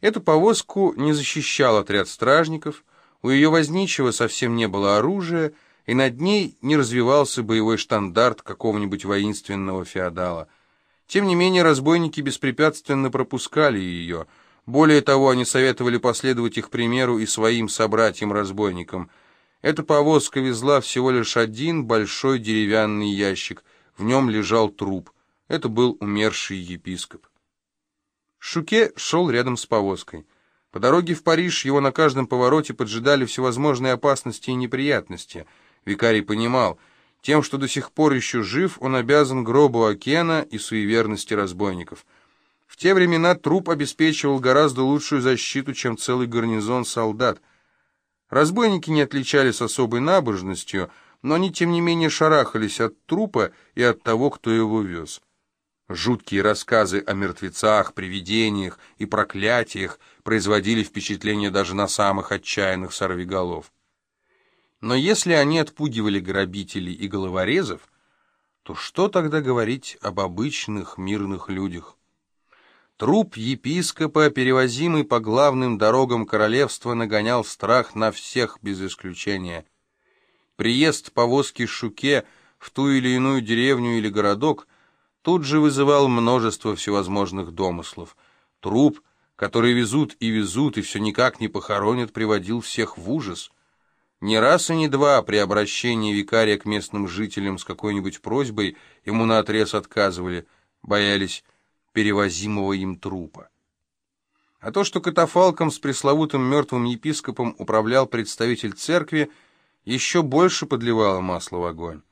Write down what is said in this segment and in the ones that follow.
Эту повозку не защищал отряд стражников, у ее возничего совсем не было оружия, и над ней не развивался боевой штандарт какого-нибудь воинственного феодала. Тем не менее, разбойники беспрепятственно пропускали ее. Более того, они советовали последовать их примеру и своим собратьям-разбойникам. Эта повозка везла всего лишь один большой деревянный ящик. В нем лежал труп. Это был умерший епископ. Шуке шел рядом с повозкой. По дороге в Париж его на каждом повороте поджидали всевозможные опасности и неприятности — Викарий понимал, тем, что до сих пор еще жив, он обязан гробу Акена и суеверности разбойников. В те времена труп обеспечивал гораздо лучшую защиту, чем целый гарнизон солдат. Разбойники не отличались особой набожностью, но они, тем не менее, шарахались от трупа и от того, кто его вез. Жуткие рассказы о мертвецах, привидениях и проклятиях производили впечатление даже на самых отчаянных сорвиголов. Но если они отпугивали грабителей и головорезов, то что тогда говорить об обычных мирных людях? Труп епископа, перевозимый по главным дорогам королевства, нагонял страх на всех без исключения. Приезд повозки Шуке в ту или иную деревню или городок тут же вызывал множество всевозможных домыслов. Труп, который везут и везут, и все никак не похоронят, приводил всех в ужас — не раз и не два при обращении викария к местным жителям с какой-нибудь просьбой ему наотрез отказывали, боялись перевозимого им трупа. А то, что катафалком с пресловутым мертвым епископом управлял представитель церкви, еще больше подливало масло в огонь.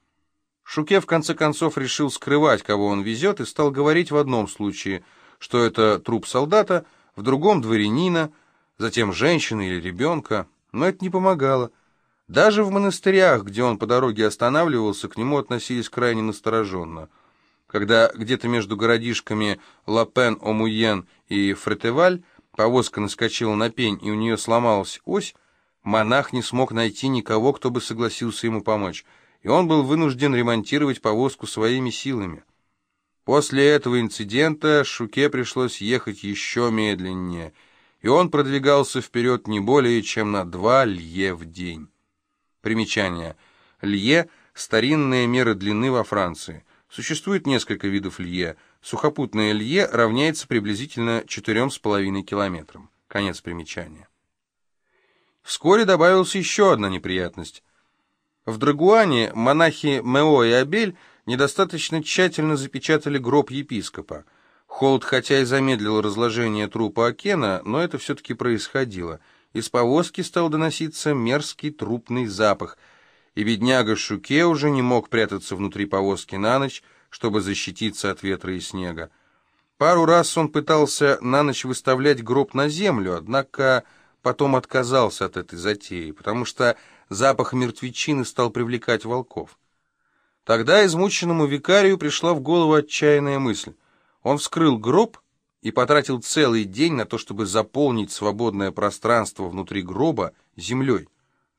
Шуке в конце концов решил скрывать, кого он везет, и стал говорить в одном случае, что это труп солдата, в другом дворянина, затем женщины или ребенка, но это не помогало. Даже в монастырях, где он по дороге останавливался, к нему относились крайне настороженно. Когда где-то между городишками Лапен-Омуен и Фретеваль повозка наскочила на пень, и у нее сломалась ось, монах не смог найти никого, кто бы согласился ему помочь, и он был вынужден ремонтировать повозку своими силами. После этого инцидента Шуке пришлось ехать еще медленнее, и он продвигался вперед не более чем на два лье в день. Примечание. Лье – старинные меры длины во Франции. Существует несколько видов лье. Сухопутное лье равняется приблизительно 4,5 километрам. Конец примечания. Вскоре добавилась еще одна неприятность. В Драгуане монахи Мео и Абель недостаточно тщательно запечатали гроб епископа. Холод хотя и замедлил разложение трупа Акена, но это все-таки происходило – из повозки стал доноситься мерзкий трупный запах, и бедняга Шуке уже не мог прятаться внутри повозки на ночь, чтобы защититься от ветра и снега. Пару раз он пытался на ночь выставлять гроб на землю, однако потом отказался от этой затеи, потому что запах мертвечины стал привлекать волков. Тогда измученному викарию пришла в голову отчаянная мысль. Он вскрыл гроб и потратил целый день на то, чтобы заполнить свободное пространство внутри гроба землей.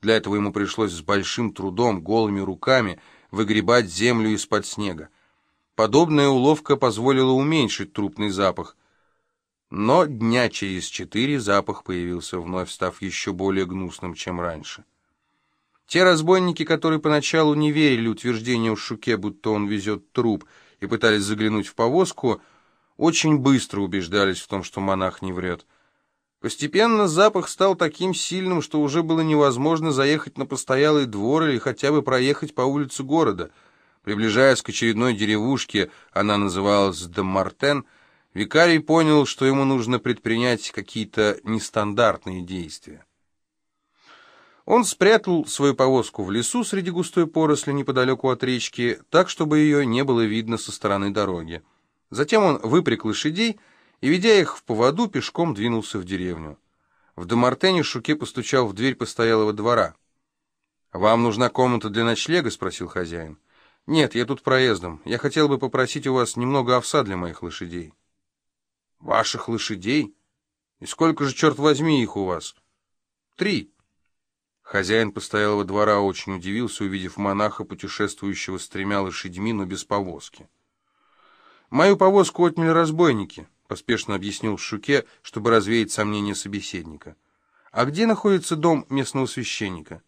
Для этого ему пришлось с большим трудом, голыми руками, выгребать землю из-под снега. Подобная уловка позволила уменьшить трупный запах. Но дня через четыре запах появился вновь, став еще более гнусным, чем раньше. Те разбойники, которые поначалу не верили утверждению Шуке, будто он везет труп, и пытались заглянуть в повозку, — очень быстро убеждались в том, что монах не врет. Постепенно запах стал таким сильным, что уже было невозможно заехать на постоялый двор или хотя бы проехать по улице города. Приближаясь к очередной деревушке, она называлась Демартен, викарий понял, что ему нужно предпринять какие-то нестандартные действия. Он спрятал свою повозку в лесу среди густой поросли неподалеку от речки, так, чтобы ее не было видно со стороны дороги. Затем он выпряг лошадей и, ведя их в поводу, пешком двинулся в деревню. В Домартене Шуке постучал в дверь постоялого двора. «Вам нужна комната для ночлега?» — спросил хозяин. «Нет, я тут проездом. Я хотел бы попросить у вас немного овса для моих лошадей». «Ваших лошадей? И сколько же, черт возьми, их у вас?» «Три». Хозяин постоялого двора очень удивился, увидев монаха, путешествующего с тремя лошадьми, но без повозки. Мою повозку отняли разбойники. — поспешно объяснил Шуке, чтобы развеять сомнения собеседника. «А где находится дом местного священника?»